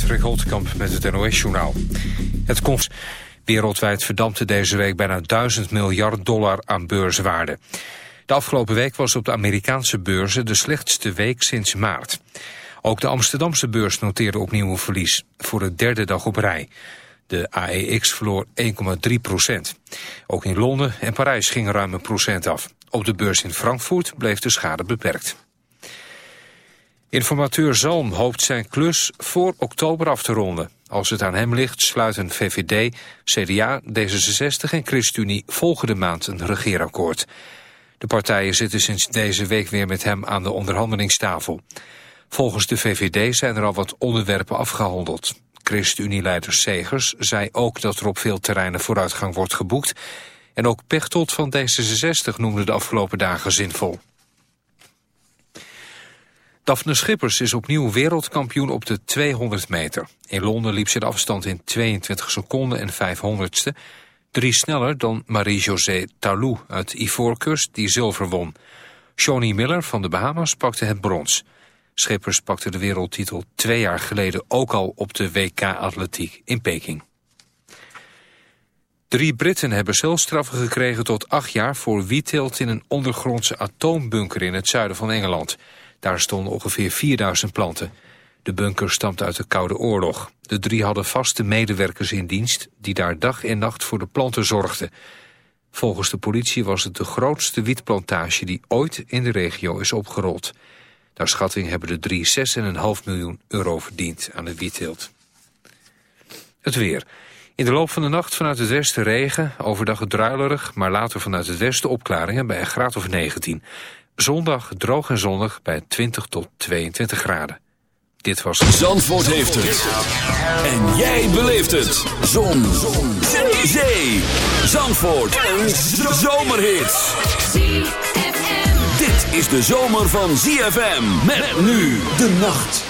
Patrick Holtkamp met het NOS-journaal. Het komt wereldwijd verdampte deze week bijna 1000 miljard dollar aan beurswaarde. De afgelopen week was op de Amerikaanse beurzen de slechtste week sinds maart. Ook de Amsterdamse beurs noteerde opnieuw een verlies, voor de derde dag op rij. De AEX verloor 1,3 procent. Ook in Londen en Parijs ging ruim een procent af. Op de beurs in Frankfurt bleef de schade beperkt. Informateur Zalm hoopt zijn klus voor oktober af te ronden. Als het aan hem ligt sluiten VVD, CDA, D66 en ChristenUnie volgende maand een regeerakkoord. De partijen zitten sinds deze week weer met hem aan de onderhandelingstafel. Volgens de VVD zijn er al wat onderwerpen afgehandeld. ChristenUnie-leider Segers zei ook dat er op veel terreinen vooruitgang wordt geboekt. En ook Pechtold van D66 noemde de afgelopen dagen zinvol. Daphne Schippers is opnieuw wereldkampioen op de 200 meter. In Londen liep ze de afstand in 22 seconden en 500ste. Drie sneller dan Marie-José Talou uit Ivoorkust die zilver won. Shawnee Miller van de Bahamas pakte het brons. Schippers pakte de wereldtitel twee jaar geleden ook al op de WK-atletiek in Peking. Drie Britten hebben celstraffen gekregen tot acht jaar voor wietteelt in een ondergrondse atoombunker in het zuiden van Engeland. Daar stonden ongeveer 4000 planten. De bunker stamt uit de Koude Oorlog. De drie hadden vaste medewerkers in dienst die daar dag en nacht voor de planten zorgden. Volgens de politie was het de grootste wietplantage die ooit in de regio is opgerold. Naar schatting hebben de drie 6,5 miljoen euro verdiend aan de wietteelt. Het weer. In de loop van de nacht vanuit het westen regen, overdag druilerig, maar later vanuit het westen opklaringen bij een graad of 19. Zondag droog en zonnig bij 20 tot 22 graden. Dit was... Zandvoort heeft het. En jij beleeft het. Zon. Zon. Zee. Zandvoort. Een zomerhit. Dit is de zomer van ZFM. Met nu de nacht.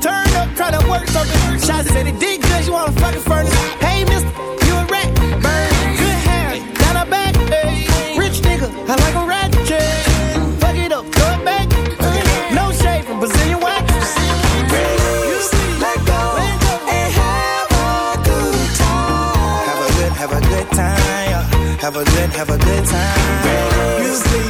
turn up, try to work something. Shots said it did good, you wanna fucking furnace. Hey, mister, you a rat. Burn, good hair, down her back. Hey, rich nigga, I like a rat Fuck it up, throw it back. No shade from Brazilian wax. Let go and have a good time. Have a good, have a good time. Have a good, have a good time. Music,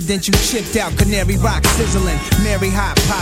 District. Presidential chipped out, Canary Rock sizzling. Mary Hot, Pop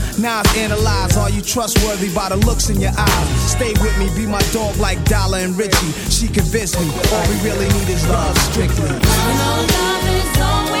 Now I've analyzed, are you trustworthy by the looks in your eyes? Stay with me, be my dog like Dollar and Richie. She convinced me, all we really need is love, strictly. Know love is all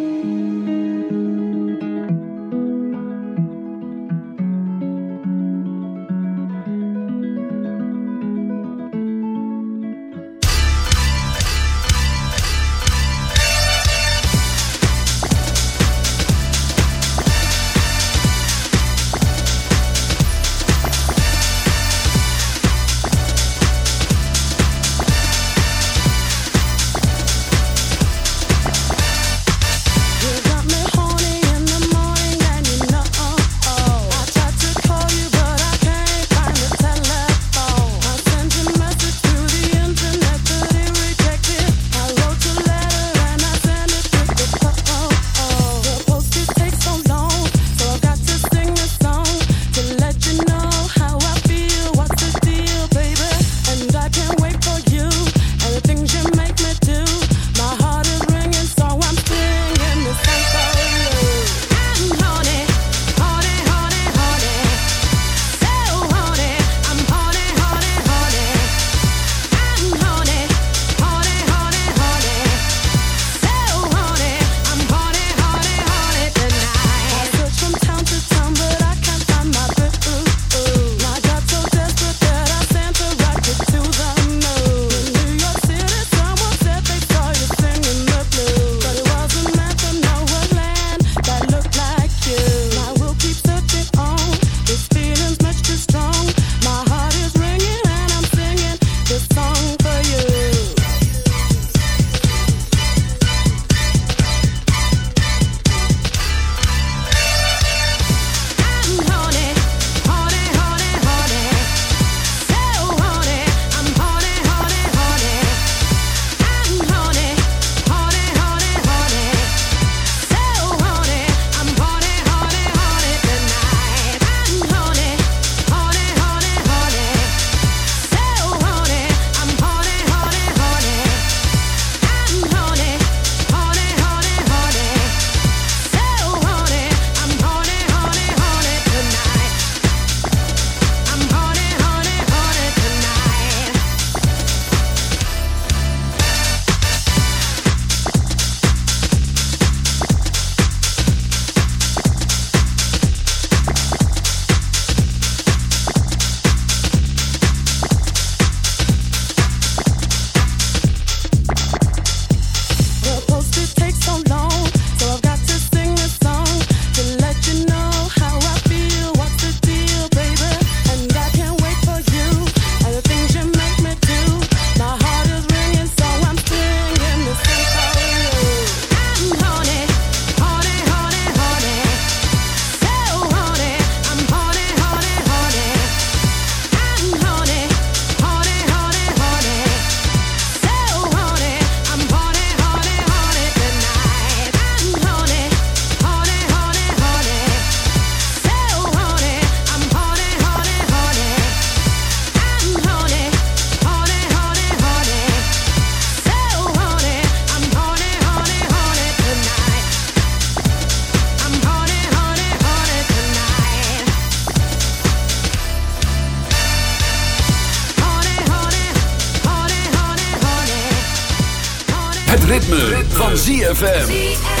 ZFM.